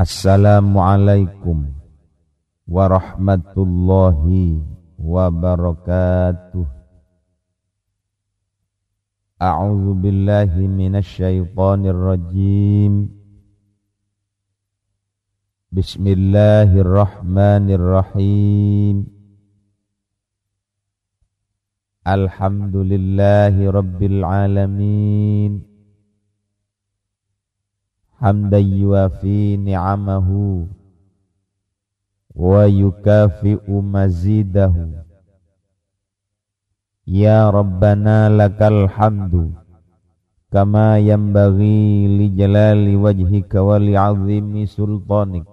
Assalamualaikum warahmatullahi wabarakatuh. A'udzu billahi minasy syaithanir rajim. Bismillahirrahmanirrahim. Alhamdulillahi rabbil alamin. Hamdan yuafi ni'amahu wa yukafi'u mazidahu. Ya Rabbana lakal hamdu kama yanbaghi li jalali wajhika wa li azimi sultanik.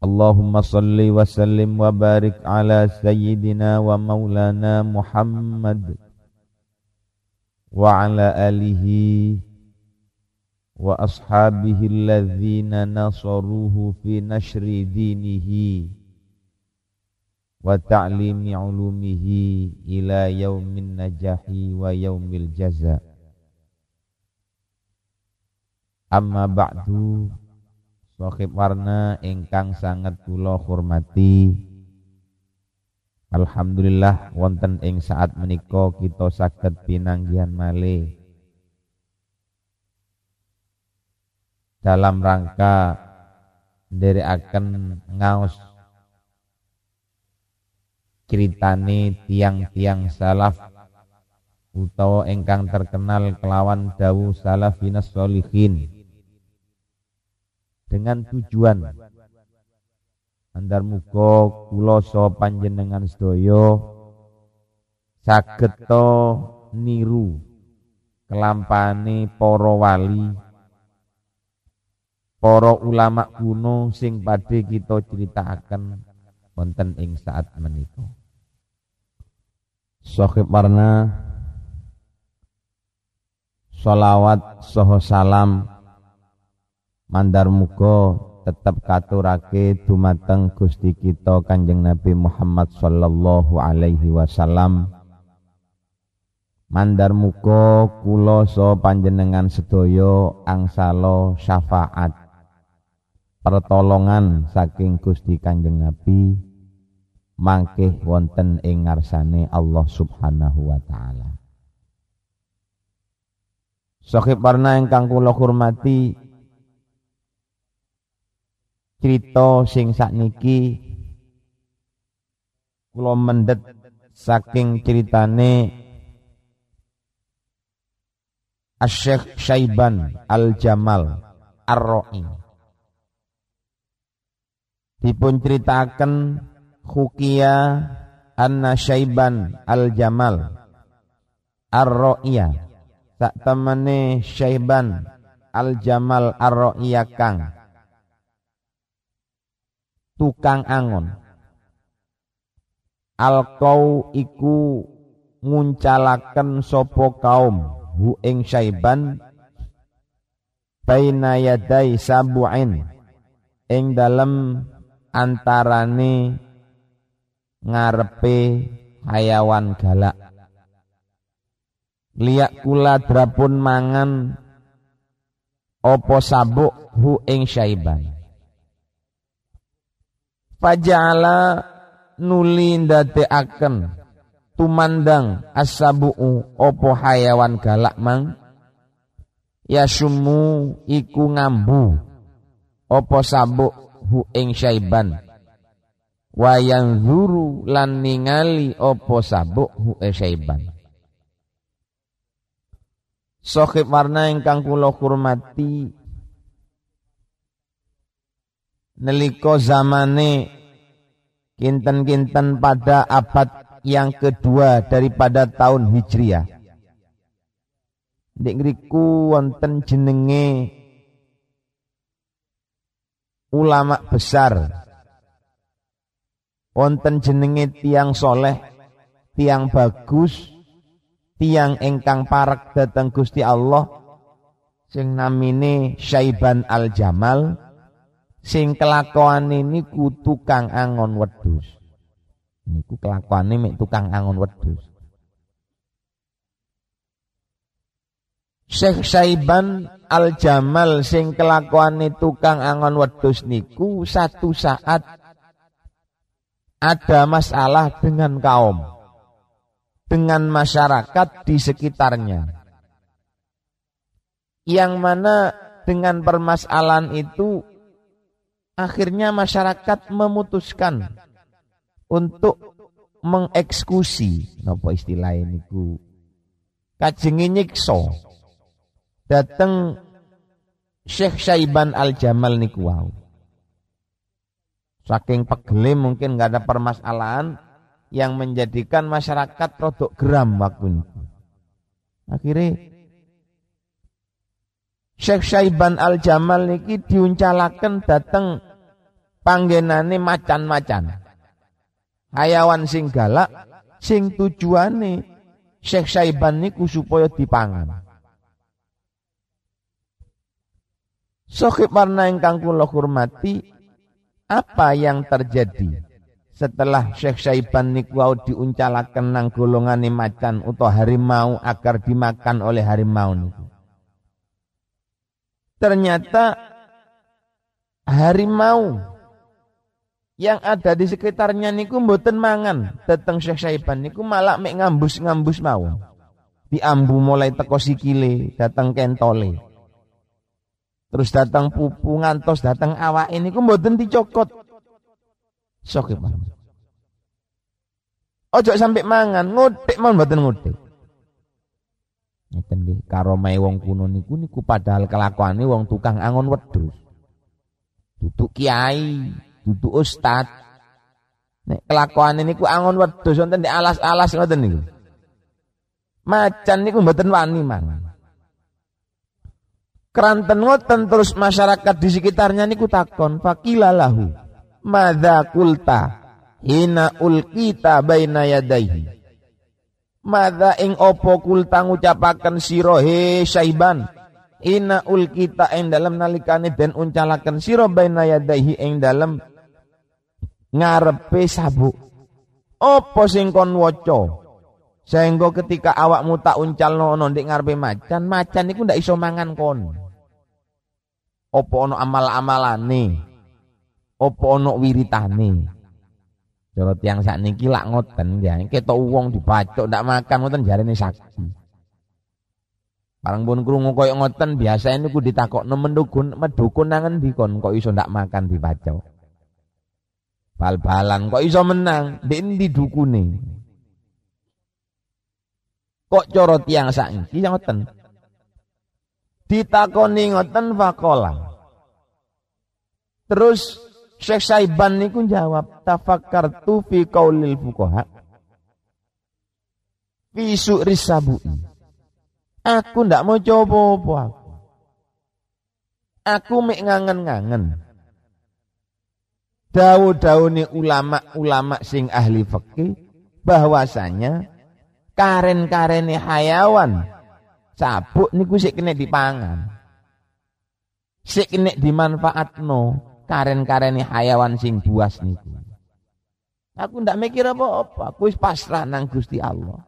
Allahumma salli wa sallim wa barik ala sayyidina wa maulana Muhammad wa ala alihi wa ashabihi alladzina nasaruhu fi nashri dinihi wa ta'limi ulumihi ila yaumin najahi wa yaumil jaza. Amma ingkang sangat kula hormati. Alhamdulillah wonten ing saat menika kita saged pinanggihan malih dalam rangka akan ngaus ceritane tiang-tiang salaf utawa engkang terkenal kelawan dawu salafinas solihin dengan tujuan andar muga kula panjenengan sedaya niru kelampane para wali para ulama kuno sing padhe kita critakaken wonten ing saat menika. Sohib warna Salawat soho salam mandar muga tetep katurake dumateng Gusti kita Kanjeng Nabi Muhammad sallallahu alaihi wasallam mandar muga kula so panjenengan sedaya angsala syafaat pertolongan saking Gusti Kanjeng Nabi mangkeh wonten ing ngarsane Allah Subhanahu wa taala. Sohib warna ingkang kula hormati cerita sing sakniki kula mendet saking ceritane Asy-Syaikh Syaiban Al-Jamal Ar-Ra'i dipun ceritakan Khukia Anna Syaiban Al-Jamal Ar-Ro'iyah. Tak temane Syaiban Al-Jamal Ar-Ro'iyah kang tukang angon. Al-Qaw iku nguncalaken sopo kaum hu ing Syaiban baina yadai sabu'in ing dalem antarane ngarepe hayawan galak. Liak kula drapun mangan opo sabuk hu ing syaiban? Fajala nuli akan tumandang asabu'u opo hayawan galak mang? Yasumu iku ngambu opo sabuk hu ing syaiban wayang zuru lan ningali opo sabuk hu ing syaiban Sohib warna ingkang kula hormati neliko zamane kinten-kinten pada abad yang kedua daripada tahun Hijriah. Nek ngriku wonten jenenge ulama besar. Wonten jenenge tiang soleh tiang bagus tiang engkang parek datang Gusti Allah sing namine Syaiban Al Jamal sing kelakuan ini ku tukang angon wedus niku kelakuan ini tukang angon wedus Syekh Saiban Al Jamal sing kelakuane tukang angon wedhus niku satu saat ada masalah dengan kaum dengan masyarakat di sekitarnya. Yang mana dengan permasalahan itu akhirnya masyarakat memutuskan untuk mengeksekusi napa istilah ini ku? Kajengi nyiksa dateng Syekh Syaiban Al Jamal niku wau saking pegele mungkin nggak ada permasalahan yang menjadikan masyarakat rodok geram waktu itu akhirnya Syekh Syaiban Al Jamal niki diuncalaken dateng panggenane macan-macan. Hayawan sing galak sing tujuane Syekh Syaiban niku supaya dipangan. Sohib warna ingkang kula hormati, apa yang terjadi setelah Syekh Syaiban niku diuncalaken nang golongane macan atau harimau agar dimakan oleh harimau niku? ternyata harimau yang ada di sekitarnya niku mboten mangan. Datang Syekh Saiban niku malah mek ngambus-ngambus mau diambu mulai teko sikile datang kentole terus datang pupu ngantos datang awak ini ku mboten dicokot sok ya ojo sampai mangan ngutik mau mboten ngutik Ngeten nggih, karomai wong kuno niku niku padahal kelakuane wong tukang angon wedhus. Duduk kiai, duduk ustad. Nek kelakuane niku angon wedhus wonten di alas-alas ngoten niku. Macan niku mboten wani mangan. Keranten ngoten terus masyarakat di sekitarnya niku takon fakilalahu madza kulta hina ulqita baina yadaihi Mada ing opo kulta ngucapaken sira he Saiban. Ina ul kita ing dalam nalikane den uncalaken sira baina yadaihi ing dalam ngarepe sabuk. Opo sing kon waca? Sehingga ketika awakmu tak uncalno ono ndek ngarepe macan, macan iku ndak iso mangan kon. Opo ono amal-amalane? Opo ono wiritane? Cara tiang sak niki lak ngoten ya, ketok wong dibacok ndak makan ngoten jarene sakti. Barang pun krungu koyo ngoten biasa niku ditakokno mendukun medukun nang endi kon kok iso ndak makan dibacok. Bal-balan kok iso menang, ndek endi dukune? Kok cara tiang sak niki ngoten. Ditakoni ngoten fakola. Terus Syekh Saiban niku jawab tafakkartu fi qaulil fuqaha fi su'ri. Aku ndak mau coba apa aku. Aku mek ngangen-ngangen. Dawu-dawune ulama-ulama sing ahli fikih bahwasanya karen-karene hayawan sabuk niku sik kena dipangan. Sik kena dimanfaatno karen-karene hayawan sing buas niku. Aku ndak mikir apa-apa, aku wis pasrah nang Gusti Allah.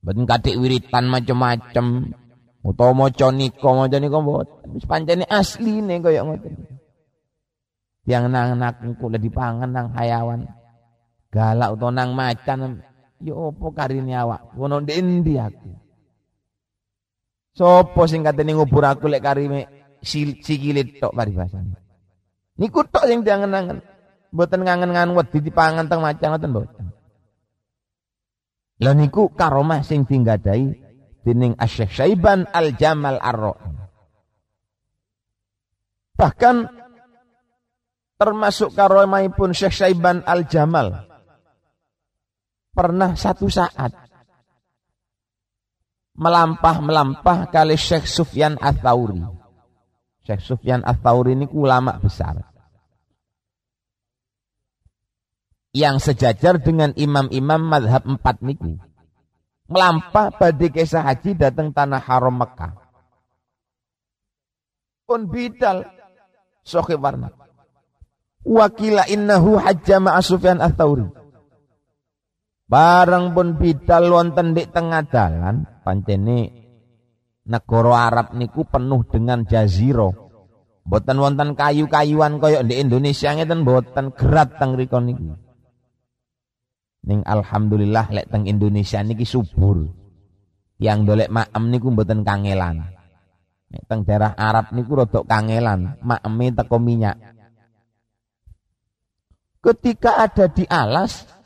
Ben katik wiritan macam-macam, utawa maca nika maca nika mboten. Wis pancene asline kaya ngoten. Yang nang nak kula dipangan nang hayawan. Galak utawa nang macan, ya apa karine awak? Wono ndi aku? Sopo sing katene ngubur aku lek karime sikilit tok paribasane. Niku tok sing diangen-angen. Mboten ngangen-ngangen wedi dipangan teng macang ngoten mboten. Lah niku karomah sing dinggadai dening Asy-Syaikh Syaiban Al-Jamal ar Bahkan termasuk pun Syekh Syaiban Al-Jamal pernah satu saat melampah-melampah kali Syekh Sufyan Ats-Tsauri. Syekh Sufyan Ats-Tsauri ini ulama besar. Yang sejajar dengan imam-imam madhab empat niku. Melampah badai kisah haji datang tanah haram Mekah. Pun bidal. Sohi warna. Wakila innahu hajja ma'a Sufyan Ats-Tsauri. Barang pun bidal wonten di tengah jalan pancene negara Arab niku penuh dengan jaziro. Boten wonten kayu-kayuan kaya di Indonesia ngeten boten gerat teng riko niku. Ning alhamdulillah lek teng Indonesia niki subur. Yang dolek maem niku boten kangelan. Nek teng daerah Arab niku rodok kangelan, maeme teko minyak. Ketika ada di alas,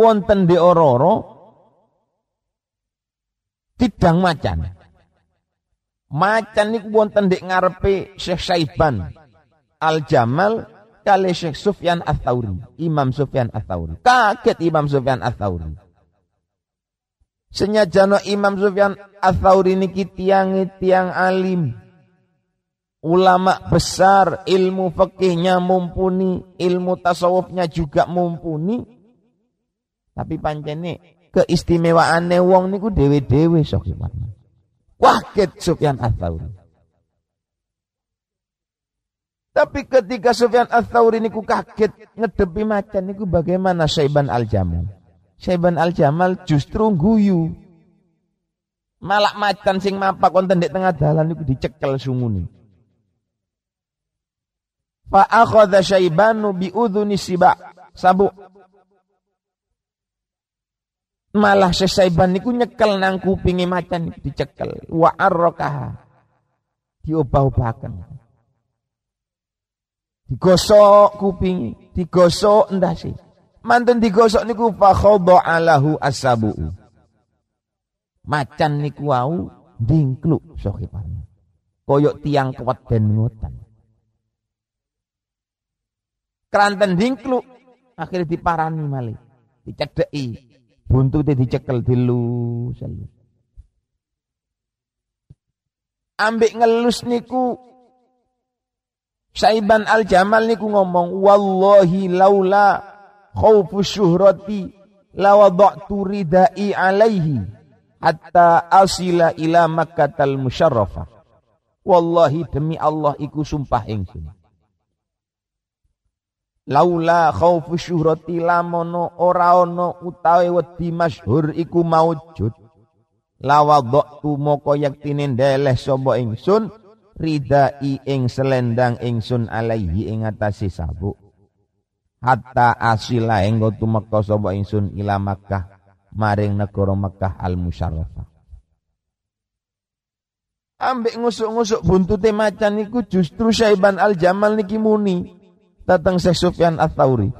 wonten di ororo, tidang macan. Macan niku wonten di ngarepe Syekh Saiban Al Jamal kali Syekh Sufyan Ats-Tsauri, Imam Sufyan Ats-Tsauri. Kaget Imam Sufyan Ats-Tsauri. Senyajano Imam Sufyan Ats-Tsauri niki tiang tiang alim. Ulama besar, ilmu fikihnya mumpuni, ilmu tasawufnya juga mumpuni. Tapi pancene keistimewaane wong niku dewe-dewe sok Kaget Sufyan Ats-Tsauri. Tapi ketika Sufyan Ats-Tsauri niku kaget ngedepi macan niku bagaimana Syaiban Al-Jamal? Syaiban Al-Jamal justru guyu. Malak macan sing mapak konten di tengah dalan niku dicekel sungune. Fa akhadha syaibanu bi udhuni siba sabu. Malah sesaiban niku nyekel nang kupinge macan dicekel wa arrakaha. Diobah-obahaken. Digosok kuping, digosok ndase. Mantun digosok niku fa alahu asabu. Macan niku wau dingkluk sohipan. Koyok tiang kuat dan ngotan keranten dingklu akhirnya diparani malih dicedeki buntute dicekel dilu selu ambek ngelus niku Saiban al-Jamal niku ngomong wallahi laula khaufu syuhrati la wada'tu ridai alaihi hatta asila ila makkatal musyarrafah wallahi demi Allah iku sumpah ingsun laula khaufu syuhrati lamono ora ana utawi wedi masyhur iku maujud. Lawadhtu moko yaktine ndeleh sapa ingsun ridai ing selendang ingsun alaihi ing atase sabuk. Hatta asila enggo tumeka sapa ingsun ila Makkah maring negara Makkah al musyarrafah ambek ngusuk-ngusuk buntute macan iku justru Syaiban al Jamal niki muni datang Syekh Sufyan Ats-Tsauri.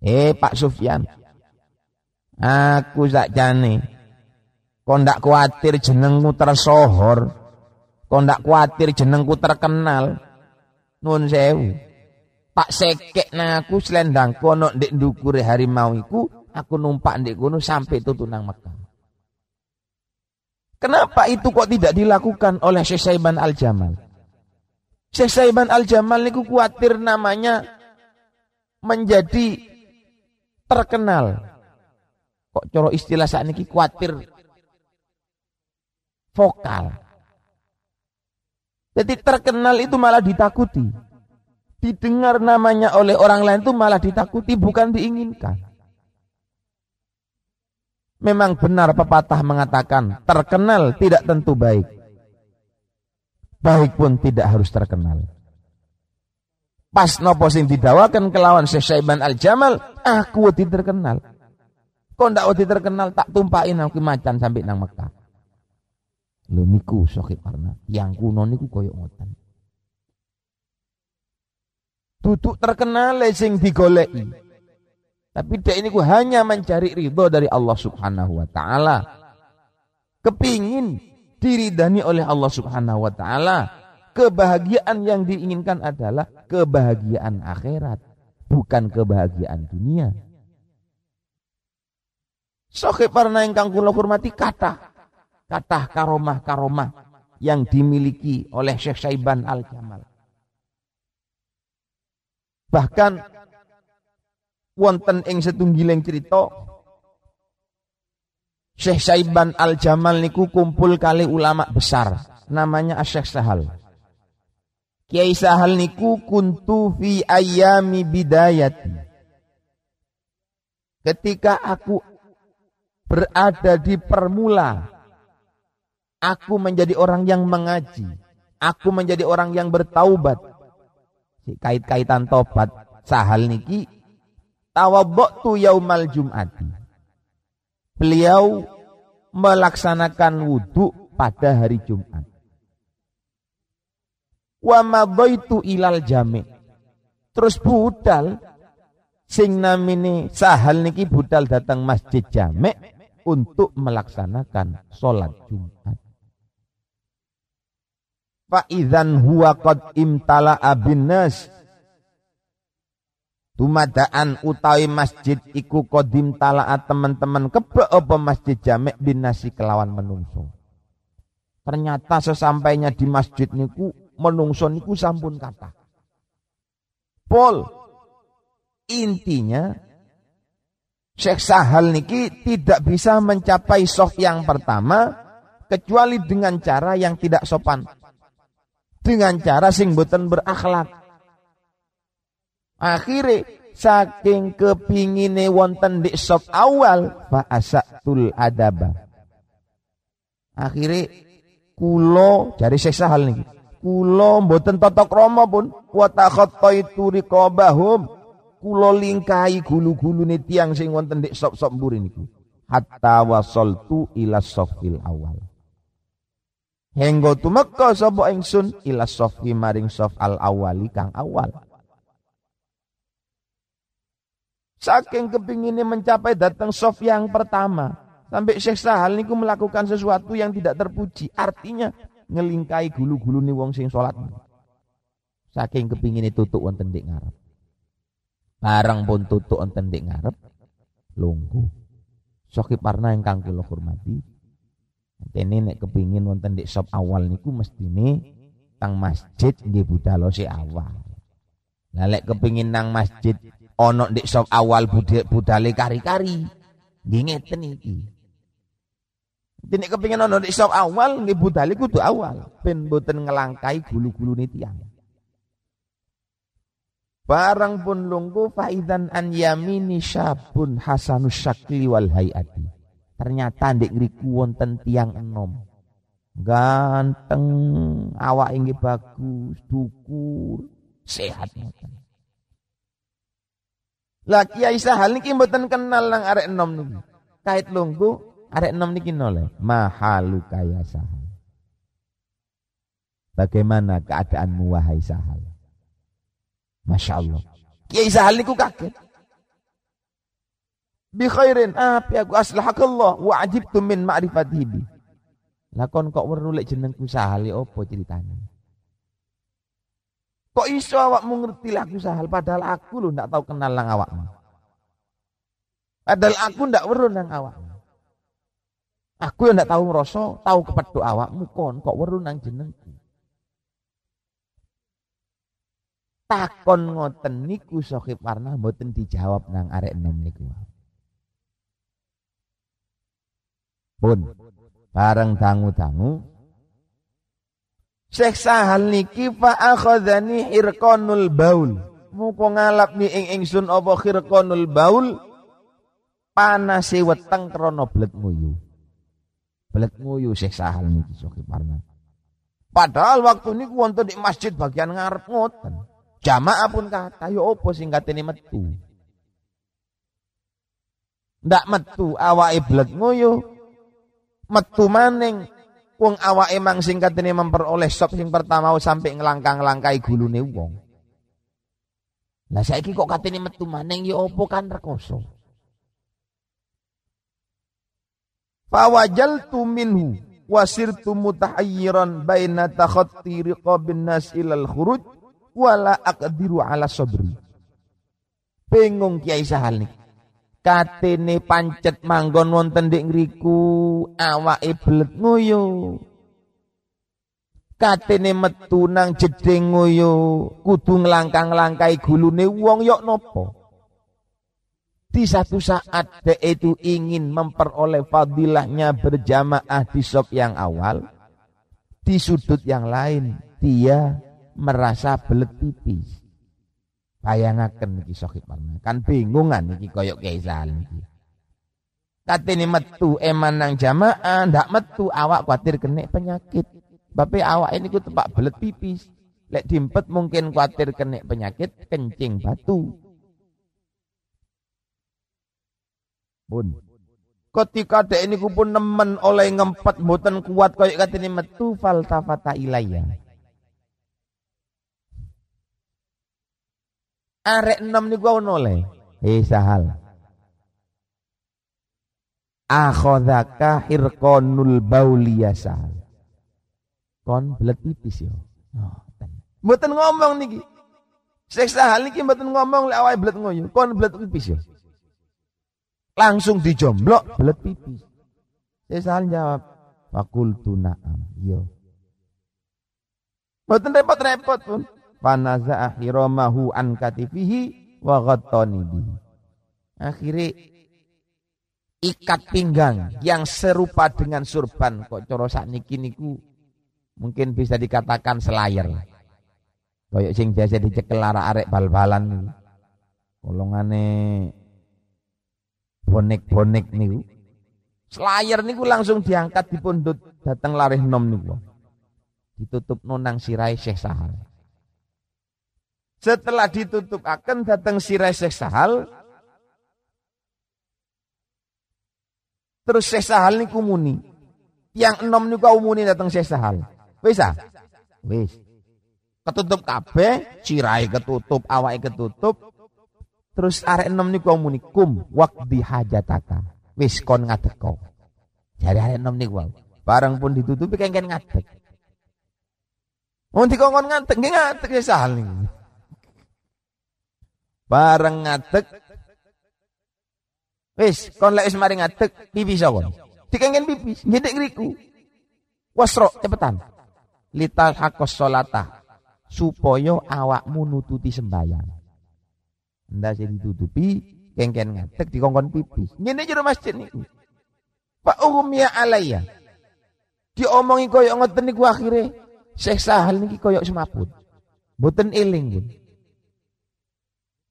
Eh Pak Sufyan. Aku sakjane. Kau ndak kuatir jenengmu tersohor. Kau ndak kuatir jenengku terkenal. Nun sewu. Pak sekek na aku selendang kono ndek ndukure harimau iku aku numpak ndek kono sampai tutunang Mekah. Kenapa itu kok tidak dilakukan oleh Syekh Saiban Al-Jamal? Syekh Saiban Al-Jamal niku kuatir namanya menjadi terkenal. Kok coro istilah saat ini kuatir vokal. Jadi terkenal itu malah ditakuti. Didengar namanya oleh orang lain itu malah ditakuti bukan diinginkan. Memang benar pepatah mengatakan terkenal tidak tentu baik baik pun tidak harus terkenal. Pas nopo sing didawakan kelawan Syekh Syaiban Al-Jamal, aku wedi terkenal. Kok ndak wedi terkenal tak tumpahin aku macan sampai nang Mekah. Lho niku sokit karena yang kuno niku koyok ngoten. Tutuk terkenal sing digoleki. Tapi dia ini ku hanya mencari ridho dari Allah Subhanahu wa taala. Kepingin diridani oleh Allah Subhanahu wa taala. Kebahagiaan yang diinginkan adalah kebahagiaan akhirat, bukan kebahagiaan dunia. Soke parna ingkang kula hormati kata kata karomah-karomah yang dimiliki oleh Syekh Saiban Al-Jamal. Bahkan wonten ing setunggiling cerita Syekh Saiban Al-Jamal niku kumpul kali ulama besar. Namanya Syekh Sahal. Kiai Sahal niku kuntu fi ayami bidayati. Ketika aku berada di permula Aku menjadi orang yang mengaji. Aku menjadi orang yang bertaubat. Kait-kaitan tobat sahal niki tawabbatu yaumal jum'ati. Beliau melaksanakan wudhu pada hari Jumat. Wa madaitu ilal jami. Terus budal sing namine sahal niki budal datang masjid jamek untuk melaksanakan sholat Jumat. Fa'idhan huwa qad imtala abin nas. Tumadaan utawi masjid iku kodim talaat teman-teman kebe apa masjid jamek bin nasi kelawan menungso. Ternyata sesampainya di masjid niku menungso niku sampun kata. Pol intinya Syekh Sahal niki tidak bisa mencapai soft yang pertama kecuali dengan cara yang tidak sopan. Dengan cara sing boten berakhlak. Akhirnya saking kepingine wonten di soft awal fa asatul adaba. Akhirnya kulo dari Syekh Sahal niki. Kulo mboten totok romo pun wa takhattaitu riqabahum kula lingkahi gulu nih tiang sing wonten ndek sop-sop mburi niku hatta wasaltu ila sofil awal Henggo tumeka sapa ingsun ila sofi maring sof al awali kang awal Saking kepinginnya mencapai datang sof yang pertama sampai Syekh Sahal niku melakukan sesuatu yang tidak terpuji artinya ngelingkai gulu-gulu nih wong sing salat saking kepingin tutuk wonten ndek ngarep Barang pun tutuk enten dik ngarep lungguh. Soki parna ingkang kula hormati. Tene nek kepingin wonten dik sop awal niku mestine tang masjid nggih budal si awal. Lah lek kepingin nang masjid ana dik sop awal budale kari-kari. Nggih ngeten iki. Dene kepingin ana dik sop awal nggih budale kudu awal ben boten ngelangkai gulu-gulune tiyang. Barang pun lunggu faidan an yamini syabun hasanus syakli wal hayati. Ternyata ndek ngriku wonten tiang enom. Ganteng, awak inggih bagus, dukur, sehat ngoten. Lah Kiai Sahal niki mboten kenal nang arek enom niki. Kait lunggu arek enom niki noleh. Mahalu kaya Sahal. Bagaimana keadaanmu wahai Sahal? Masya Allah. Kiai Sahal niku kaget. Bi khairin api aku aslahakallah wa ajibtu min ma'rifatihi. Lakon kok weru lek jenengku Sahal ya apa ceritanya? Kok iso awakmu ngerti lagu Sahal padahal aku lho ndak tahu kenal lang awakmu. Padahal aku ndak weru nang awakmu. Aku yang ndak tahu ngerasa, tahu kepethuk awakmu kon kok weru nang jenengku. takon ngoten niku Sohib Warna mboten dijawab nang arek enom niku. Pun bareng dangu-dangu Syekh Sahal niki fa akhadhani irqanul baul. Muko ngalap ni ing ingsun apa khirqanul baul panase weteng krana blet nguyu. Blet nguyu Syekh Sahal niki Sohib Warna. Padahal waktu niku wonten di masjid bagian ngarep ngoten. Jamaah pun kata, yo opo sing katene metu. Ndak metu awake blek ngoyo. Metu maning wong awake emang sing katene memperoleh sop sing pertama sampai ngelangkang-langkai gulune wong. Lah saiki kok katene metu maning yo opo kan rekoso. Fawajaltu minhu wasirtu mutahayyiran baina takhatti riqabin nas ilal khuruj wala aqdiru ala sabri. Bingung Kiai Sahal nih. Katene pancet manggon wonten ndek ngriku awake blet ngoyo. Katene metu nang jeding ngoyo kudu nglangkang-langkai gulune wong yok nopo. Di satu saat dia itu ingin memperoleh fadilahnya berjamaah di sop yang awal. Di sudut yang lain dia merasa belet pipis. Bayangaken iki Sohib Kan bingungan iki koyok Kaisal niki. Katene metu eman nang jamaah, ndak metu awak kuatir kena penyakit. Bape awak ini ku tepak belet pipis. Lek dimpet mungkin kuatir kena penyakit kencing batu. Bun. Ketika dek ini pun nemen oleh ngempet mboten kuat koyok katene metu faltafata ilayya. Arek enam niku ono oleh. Eh sahal. Akhodaka hirkonul bauliya sahal. Kon belet pipis yo. Oh, mboten ngomong niki. Syekh Sahal niki mboten ngomong lek awake belet ngoyo. Kon belet pipis yo langsung dijomblok belet pipis. Saya salah jawab, fakultu na'am. Yo. Mboten repot-repot pun. Fanaza akhiramahu an katifihi wa ghattani bihi. Akhirnya ikat pinggang yang serupa dengan surban kok coro sakniki niku mungkin bisa dikatakan selayar. Kayak sing biasa dicekel arek bal-balan Kolongane bonek-bonek niku. Selayar niku langsung diangkat dipundhut datang larih nom niku. Ditutup nonang sirai Syekh Sahal. Setelah ditutup akan datang sirai Syekh Sahal. Terus Syekh Sahal niku muni. Yang enom niku muni datang Syekh Sahal. Bisa? Wis. Ketutup kabeh, sirai ketutup, awake ketutup, Terus arek enom niku muni kum waqdi hajataka. Wis kon ngadeg kau. Jare arek enom niku Barang pun ditutupi kengken ngadeg. Mun dikongkon ngadeg nggih ngadeg ya sahal niku. Bareng ngadeg Wis kon lek wis mari ngadeg pipis kon. Dikengken pipis ngedek ngriku. Wasro cepetan. Lital hakos solata supaya awakmu nututi sembahyang. Ndak sing ditutupi, kengken ngatek dikongkon pipis. Ngene jero masjid niku. Pak umumnya alaya. Diomongi koyok ngoten niku akhire Syekh Sahal niki koyok semaput. Boten eling pun.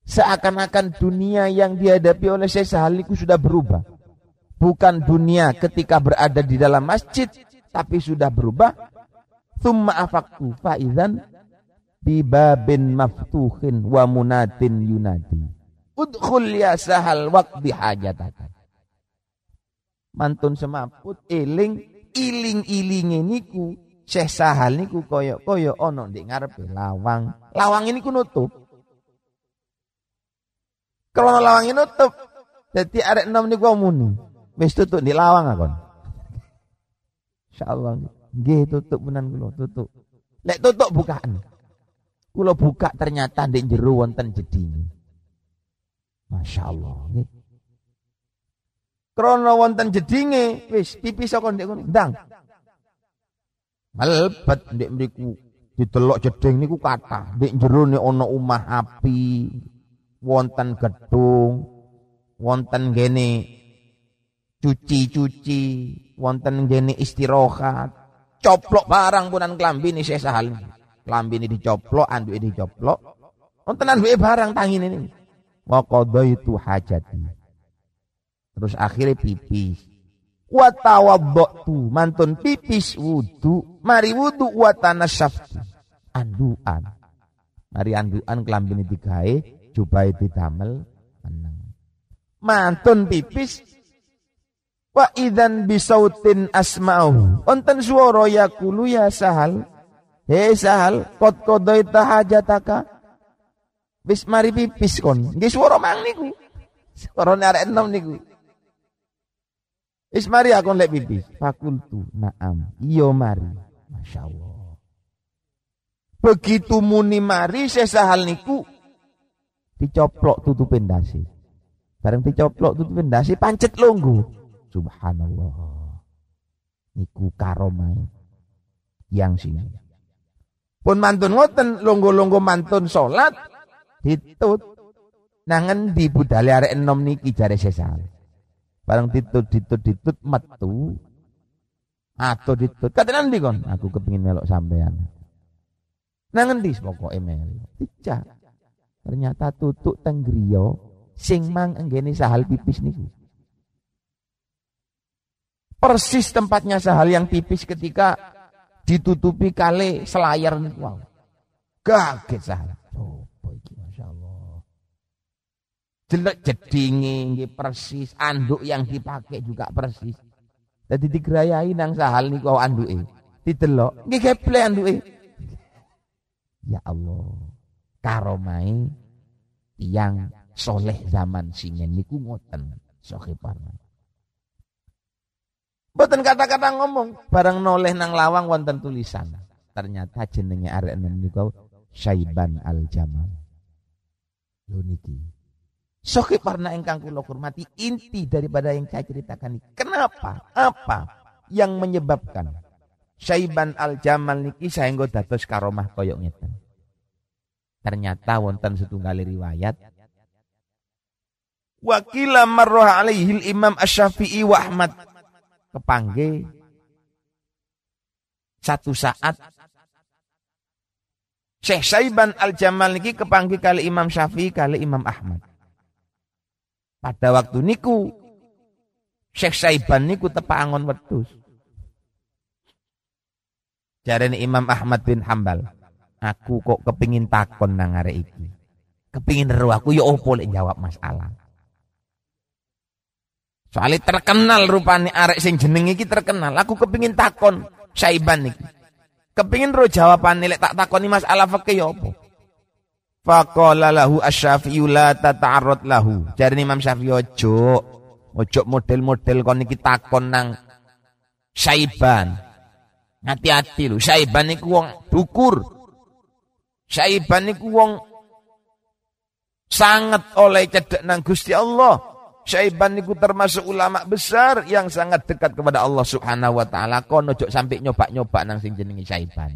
Seakan-akan dunia yang dihadapi oleh Syekh Sahal niku sudah berubah. Bukan dunia ketika berada di dalam masjid, tapi sudah berubah. Thumma afaktu faizan di babin maftuhin wa munatin yunadi. Udkhul ya sahal waqti hajataka. Mantun semaput eling iling-ilinge niku Syekh Sahal niku koyo-koyo ono ndek ngarepe lawang. Lawang ini ku nutup. Kalau ini nutup, jadi arek enam niku muni. Wis tutup di lawang akon. Insyaallah nggih tutup menan kula tutup. Lek tutup bukaan. Kulo buka ternyata ndek jero wonten jedinge. Masya Allah. Nggih. Krono wonten jedinge, wis pipis kok ndek ngono. Ndang. Melebet ndek mriku didelok jeding niku kathah. Ndek jero ne ana omah api, wonten gedung, wonten gene cuci-cuci, wonten gene istirahat. Coplok barang punan klambi ni saya sahal lambi ini dicoplok, andu ini dicoplok. Nontonan wae barang tangin ini. Wa itu hajati. Terus akhirnya pipis. Wa tawaddatu mantun pipis wudu, mari wudu wa. Anduan. Mari anduan kelambi ini digawe, coba didamel meneng. Mantun pipis Wa idan bisautin asma'u. Onten suara yakulu ya sahal. Hei sahal, kot kodoi tahajataka. Bis mari pipis kon. Nggih swara mang niku. Suarane arek enom niku. Wis mari aku lek pipis. Fakultu naam. Iyo mari. Masya Allah. Begitu muni mari sesahal niku dicoplok tutupin dasi. Bareng dicoplok tutupin dasi pancet longgo. Subhanallah. Niku karomai yang sini. Pun mantun ngoten longgo-longgo mantun salat ditut. Nangen di budale arek enom niki jare sesal. Barang ditut ditut ditut metu. Atau ditut. Kata nanti kon, aku kepingin melok sampean. Nangen di pokoke melu. Dicak. Ternyata tutuk tenggriyo sing mang enggene sahal pipis niku. Persis tempatnya sehal yang tipis ketika ditutupi kali selayar wow. Kaget sahal. Jelek jedinge persis, anduk yang dipakai juga persis. Jadi digerayai nang sahal niku anduke. Didelok, nggih geble anduke. Ya Allah. Karomai yang soleh zaman singen niku ngoten. Sohiparna. Boten kata-kata ngomong, bareng noleh nang lawang wonten tulisan. Ternyata jenenge arek enem niku Syaiban Al-Jamal. Lho niki Soke parna engkang kula hormati inti daripada yang saya ceritakan ini. Kenapa? Apa yang menyebabkan Syaiban al-Jamal niki saenggo dados karomah koyok ngeten. Ternyata wonten setunggal riwayat Wakila marrah alaihi imam asy-Syafi'i wa Ahmad kepangge satu saat Syekh Syaiban al-Jamal niki kepangge kali Imam Syafi'i kali Imam Ahmad. Pada waktu niku Syekh Saiban niku tepak angon wedhus. Jarene Imam Ahmad bin Hambal, aku kok kepingin takon nang arek iki. Kepingin ero aku ya opo lek jawab masalah. Soalnya terkenal rupane arek sing jeneng iki terkenal. Aku kepingin takon Saiban iki. Kepingin ro jawabane lek tak takoni masalah fikih ya opo. Faqala lahu asy-Syafi'i la tata'arrad lahu. Jare Imam Syafi'i ojo ojo model-model kon iki takon nang Syaiban. Hati-hati lho, Syaiban niku wong dukur. Syaiban niku wong sangat oleh cedek nang Gusti Allah. Syaiban niku termasuk ulama besar yang sangat dekat kepada Allah Subhanahu wa taala. Kon ojo sampai nyoba-nyoba nang sing jenenge Syaiban.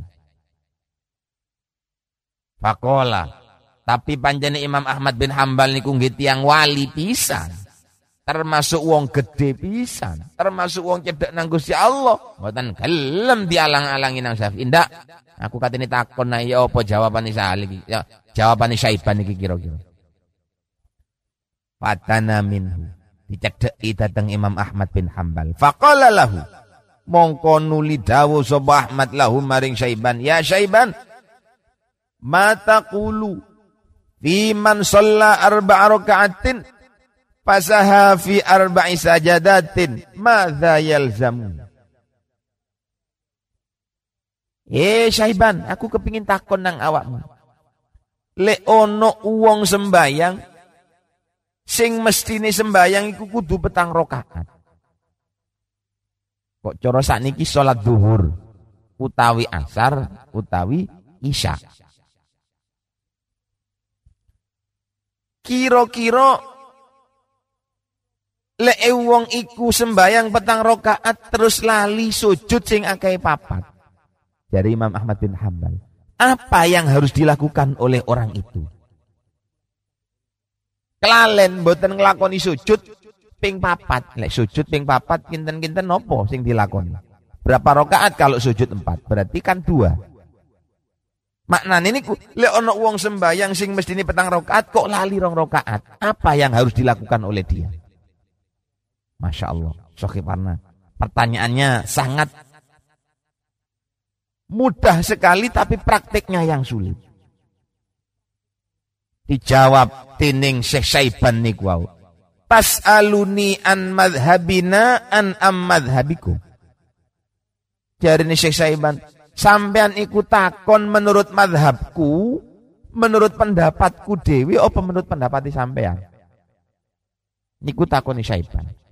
Fakola tapi panjane Imam Ahmad bin Hambal niku nggih tiyang wali pisan. Termasuk wong gede pisan, termasuk wong cedek nang Gusti Allah. Mboten gelem dialang-alangi nang Syafi'i. Ndak. Aku katene takon nah ya apa jawabane Sahal iki? Ya, jawabane Syaiban iki kira-kira. Fatana minhu. Dicedeki dateng Imam Ahmad bin Hambal. Faqala lahu. Mongko nuli dawuh sapa Ahmad lahu maring Syaiban, "Ya Syaiban, mata qulu fi man shalla arba'a raka'atin fasaha fi arba'i sajadatin madza yalzamu Eh Syaiban, aku kepingin takon nang awakmu. Le ono sembayang sing mestine sembayang iku kudu petang rakaat. Kok cara sakniki salat zuhur utawi asar utawi isya. Kira-kira lek wong iku sembayang petang rokaat terus lali sujud sing akeh papat. Dari Imam Ahmad bin Hambal. Apa yang harus dilakukan oleh orang itu? Kelalen boten ngelakoni sujud ping papat. Lek sujud ping papat kinten-kinten nopo sing dilakoni? Berapa rokaat kalau sujud empat? Berarti kan dua. Maknanya ini le ono uang sembayang sing mesti ini petang rokaat kok lali rong rokaat. Apa yang harus dilakukan oleh dia? Masya Allah. Sokiparna. Pertanyaannya sangat mudah sekali tapi prakteknya yang sulit. Dijawab tining Syekh Saiban niku wau. aluni an madhabina an am madhabiku. Jari ini Syekh Saiban, Sampean iku takon menurut madhabku, menurut pendapatku dewi, apa menurut pendapat sampean? Niku takoni Syaiban.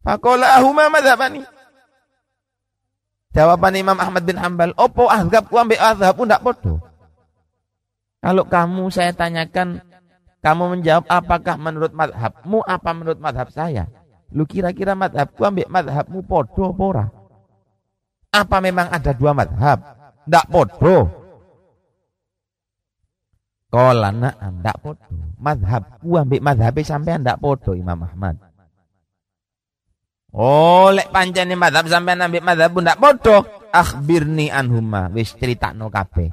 Fakola ahuma madhabani. Jawaban Imam Ahmad bin Hambal, opo azhabku ambek azhabku ndak podo. Kalau kamu saya tanyakan, kamu menjawab apakah menurut madhabmu, apa menurut madhab saya? Lu kira-kira madhabku ambek madhabmu podo pora? Apa memang ada dua madhab? Tidak podo. Kola na'am, tidak podo. Madhabku ambil madhab sampean tidak podo Imam Ahmad. Oh, lek madhab sampean ambil madhab tidak podo. Akhbirni anhuma, wis no kape.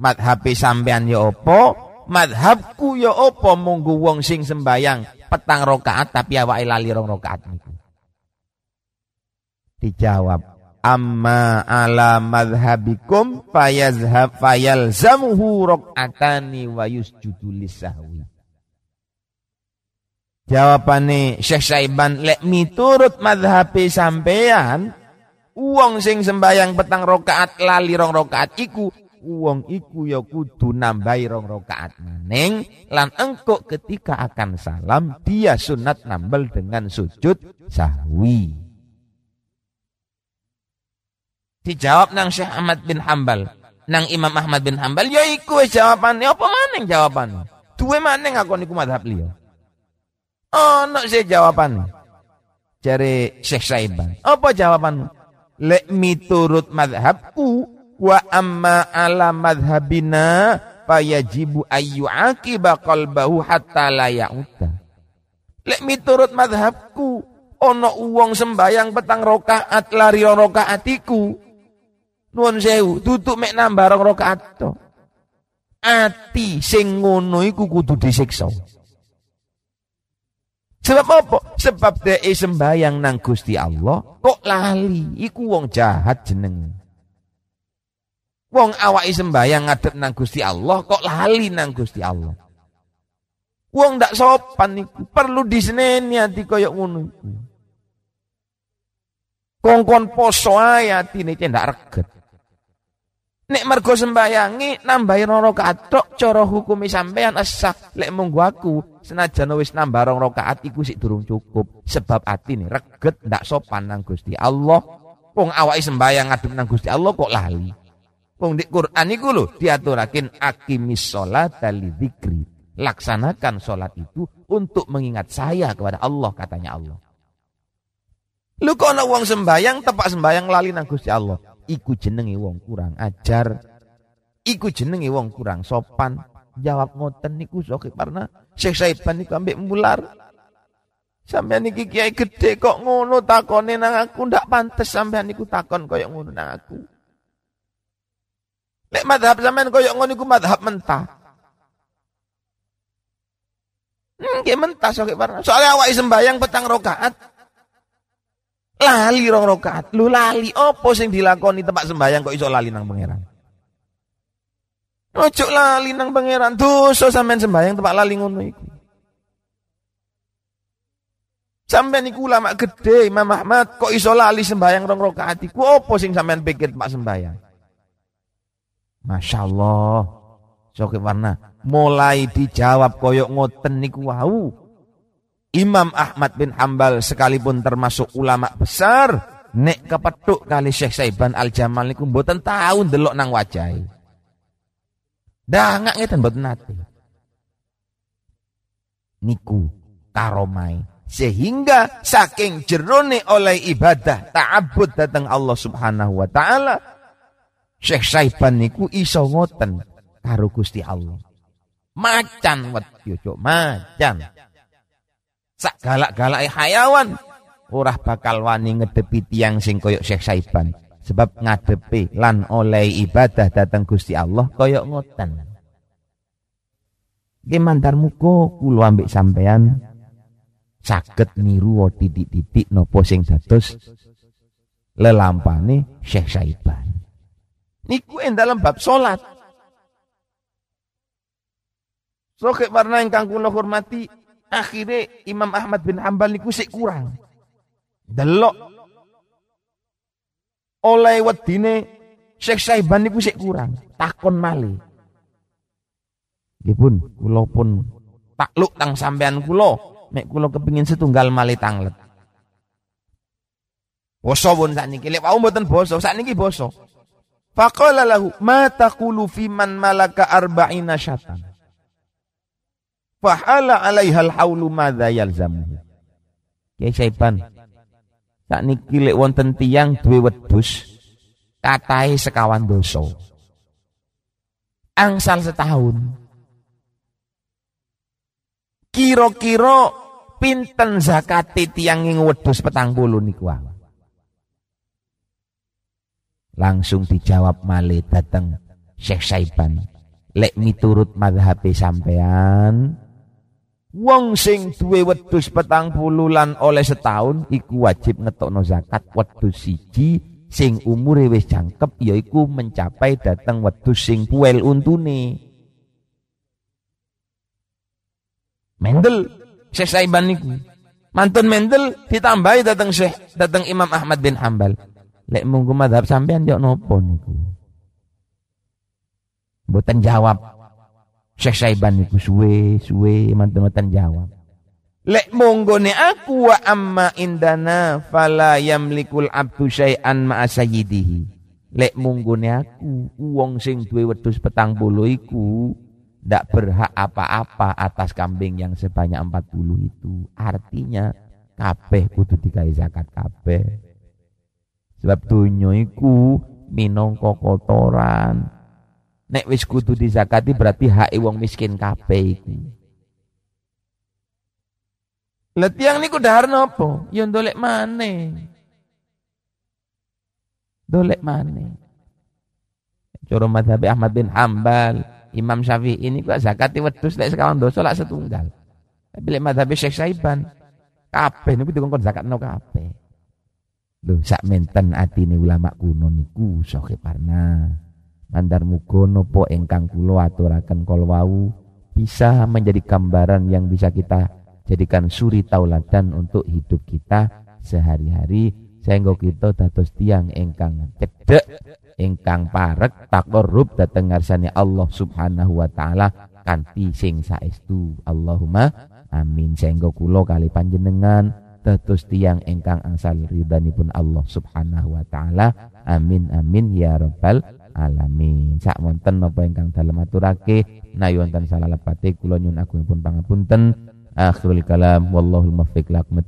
Madhab sampean ya opo, madhabku ya opo munggu wong sing sembayang petang rokaat tapi awake lali rong rokaat niku. Dijawab, amma ala madhabikum fayazhab fayalzamuhu rok'atani wa yusjudu lisahwi. Jawabane Syekh Saiban lek miturut madhabi sampean uang sing sembayang petang rokaat lali rong rokaat iku uang iku ya kudu nambahi rong rokaat maning lan engkok ketika akan salam dia sunat nambel dengan sujud sahwi. Dijawab nang Syekh Ahmad bin Hambal, nang Imam Ahmad bin Hambal ya iku jawabannya apa maning jawabannya? Duwe maning aku niku madhab liya. Ono sih jawaban. Cari Syekh Saiban. Apa jawaban? Lek miturut madhabku wa amma ala madhabina fayajibu ayyu akiba qalbahu hatta la ya'uda. Lek miturut madhabku ono uang sembayang petang rokaat lari rokaat iku. Nuwun sewu, tutuk mek nambah rokaat to. Ati sing ngono iku kudu disiksa. Sebab apa? Sebab dia sembayang nang Gusti Allah kok lali. Iku wong jahat jeneng. Wong awake sembayang ngadep nang Gusti Allah kok lali nang Gusti Allah. Wong ndak sopan iku perlu diseneni ati koyo ngono iku. Kongkon poso ae atine ndak reget. Nek mergo sembayangi nambahi rong rakaat tok cara hukumi sampean esak. Lek monggo aku senajan wis nambah rong rakaat iku sik durung cukup sebab atine reget ndak sopan nang Gusti Allah. Wong awake sembayang ngadep nang Gusti Allah kok lali. Wong di Quran iku lho diaturakin akimis sholat li dzikri. Laksanakan sholat itu untuk mengingat saya kepada Allah katanya Allah. Lu kok ana wong sembayang tepak sembayang lali nang Gusti Allah iku jenenge wong kurang ajar iku jenenge wong kurang sopan jawab ngoten niku sok karena Syekh Saiban niku ambek mular. Sampean niki kiai gede kok ngono takone nang aku ndak pantes sampean niku takon koyo ngono nang aku. Lek madhab sampean koyo ngono niku madhab mentah. Nggih mentah sok karena soalnya awak sembayang petang rokaat. Lali rong rokaat. Lu lali opo sing dilakoni tempat sembahyang kok iso lali nang pangeran? Ojo lali nang pangeran. Dosa sampean sembahyang tempat lali ngono iku. Sampean iku ulama gede Imam Ahmad kok iso lali sembahyang rong rokaat iku opo sing sampean pikir tempat sembahyang? Masya Allah. Soke warna mulai dijawab koyok ngoten niku wau. Imam Ahmad bin Hambal sekalipun termasuk ulama besar, nek kepethuk kali Syekh Saiban Al Jamal niku mboten tahu ndelok nang wajahe. Dangak ngeten mboten nate. Niku karomai sehingga saking jerone oleh ibadah ta'abbud datang Allah Subhanahu wa taala Syekh Saiban niku iso ngoten karo Gusti Allah. Macan wedi yo macan sak galak-galake hayawan ora bakal wani ngedepi tiang sing koyok Syekh Saiban sebab ngadepi lan oleh ibadah datang Gusti Allah koyok ngoten Ki mandar muko kula ambek sampean saged niru titik-titik napa sing dados lelampane Syekh Saiban. Niku en dalam bab salat. Sokek warna ingkang kula hormati akhirnya Imam Ahmad bin Hambal niku sik kurang. Delok oleh wedine Syekh Saiban niku sik kurang, takon mali. Nggih pun kula pun takluk tang sampean kula, mek kula kepingin setunggal mali tanglet. Boso pun sakniki, lek wau mboten boso, sakniki boso. Faqala lahu ma taqulu fi man malaka arba'ina syatan. Fahala alaihal haulu madza yalzamuhu. Kiai Saiban. Sak niki lek wonten tiyang duwe wedhus katahe sekawan dosa. Angsal setahun. Kira-kira pinten zakate tiyang ing wedhus petang puluh niku Langsung dijawab malih dateng Syekh Saiban. Lek miturut madhabe sampean Wong sing duwe wedhus petang puluh lan oleh setahun iku wajib ngetokno zakat wedhus siji sing umure wis jangkep yaiku mencapai datang wedhus sing puel untune. Mendel Syekh Saiban niku. Mantun mendel ditambahi datang Syekh datang Imam Ahmad bin Hambal. Lek munggu madhab sampean yo nopo niku. Mboten jawab Syekh Saiban niku suwe suwe mantun mboten jawab. Lek monggone aku wa amma indana fala yamlikul abdu syai'an ma'a sayyidihi. Lek monggone aku wong sing duwe wedhus petang puluh iku ndak berhak apa-apa atas kambing yang sebanyak 40 itu. Artinya kabeh kudu dikai zakat kabeh. Sebab dunyo iku minangka kotoran, Nek wis kudu dizakati berarti hak wong miskin kabeh iku. Lah tiyang niku dahar napa? Ya ndolek maneh. Dolek maneh. Cara madhab Ahmad bin Hambal, Imam Syafi'i ini kok zakati wedhus lek sekawan dosa lak setunggal. Tapi lek madhab Syekh Saiban, kabeh niku dikongkon zakatno kabeh. Lho sak menten atine ulama kuno niku sohe parna. Andar mugo nopo engkang kula aturaken kol wau bisa menjadi gambaran yang bisa kita jadikan suri tauladan untuk hidup kita sehari-hari sehingga kita dados tiang engkang cedek engkang parek takorub dateng ngarsane Allah Subhanahu wa taala kanthi sing saestu. Allahumma amin. Sehingga kula kali panjenengan dados tiang engkang angsal ridhanipun Allah Subhanahu wa taala. Amin amin ya rabbal alamin. Sak wonten napa ingkang dalem aturake nayu wonten salah lepate kula nyuwun agungipun pangapunten. Akhirul kalam wallahul muwaffiq lakum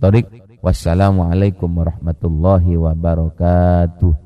Wassalamualaikum warahmatullahi wabarakatuh.